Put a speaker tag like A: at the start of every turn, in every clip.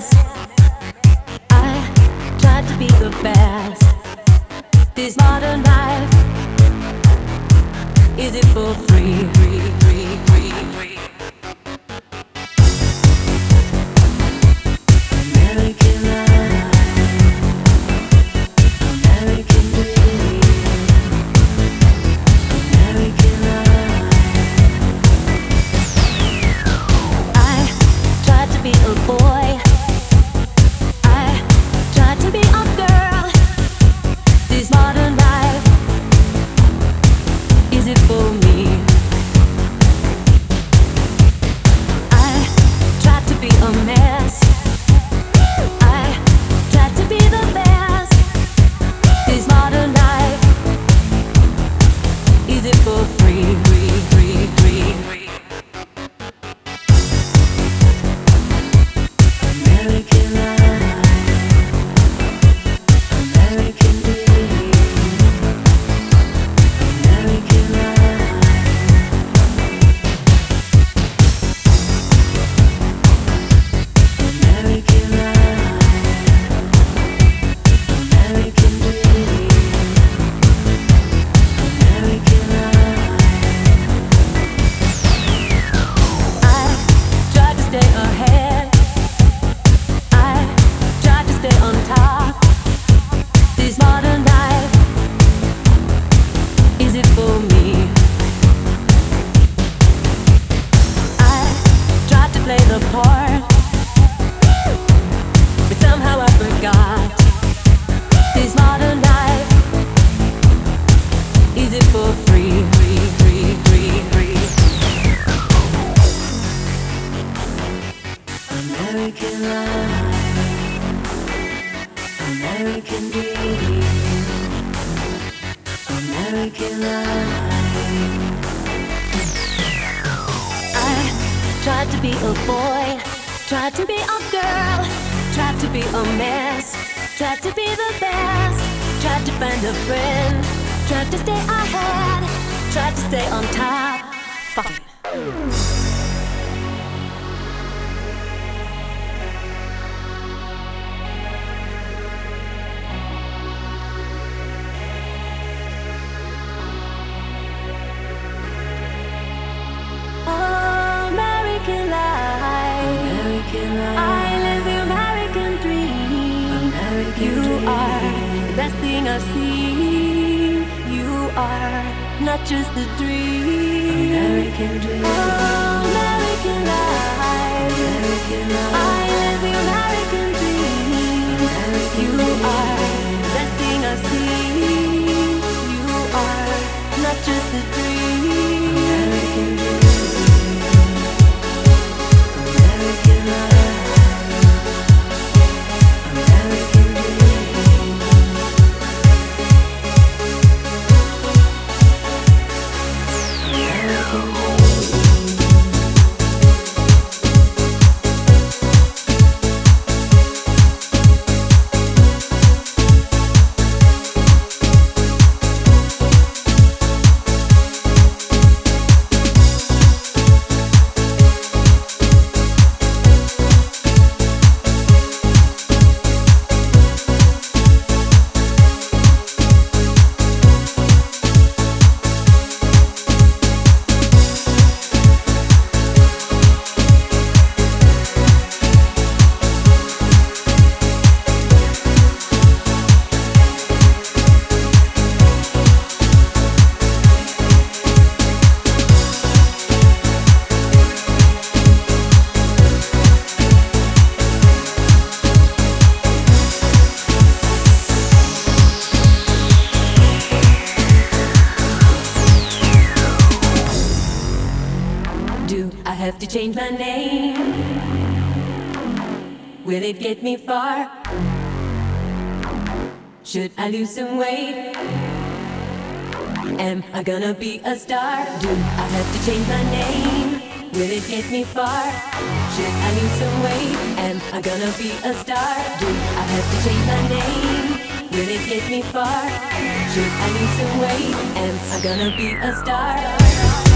A: best. I tried to be the best. This modern life, is it for free? American life, American dream, American life. I tried to be a boy, tried to be a girl, tried to be a mess, tried to be the best, tried to find a friend, tried to stay ahead, tried to stay on top. Fuck. I live the American dream. You are the best thing I've seen. You are not just a dream. American dream. Oh. to change my name. Will it get me far? Should I lose some weight? Am I gonna be a star? Do I have to change my name? Will it get me far? Should I lose some weight? Am I gonna be a star? Do I have to change my name? Will it get me far? Should I lose some weight? Am I gonna be a star?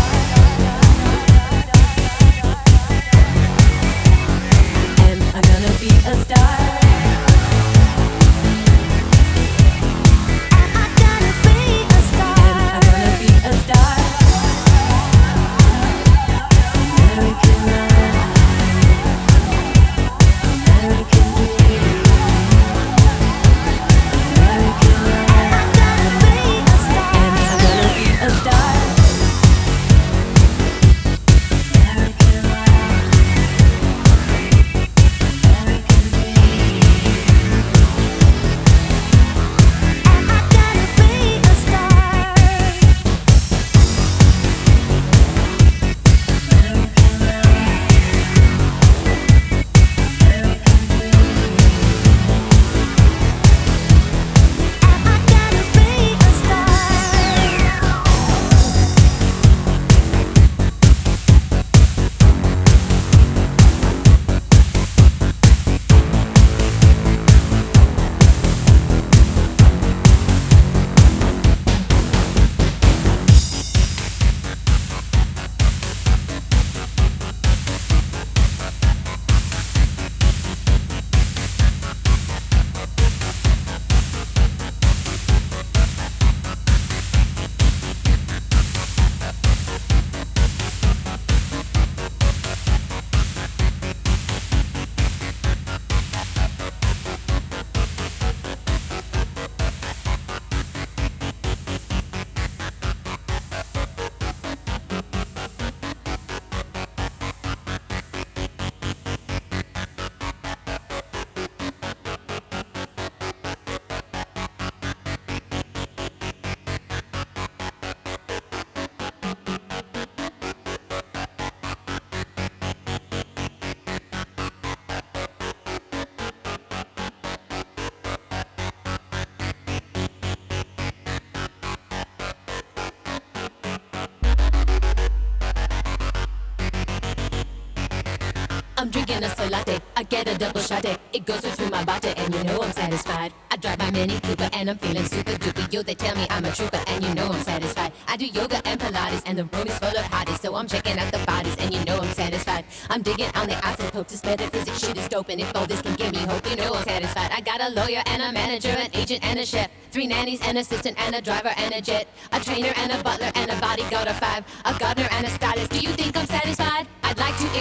A: I'm drinking a soy latte. I get a double shot. It goes through my body, and you know I'm satisfied. I drive my Mini Cooper, and I'm feeling super duper. Yo, they tell me I'm a trooper, and you know I'm satisfied. I do yoga and Pilates, and the room is full of hotties, so I'm checking out the bodies, and you know I'm satisfied. I'm digging on the isotope, this metaphysics shit is dope, and if all this can give me hope, you know I'm satisfied. I got a lawyer and a manager, an agent and a chef, three nannies, an assistant and a driver and a jet, a trainer and a butler and a bodyguard of five, a gardener and a stylist. Do you think I'm satisfied?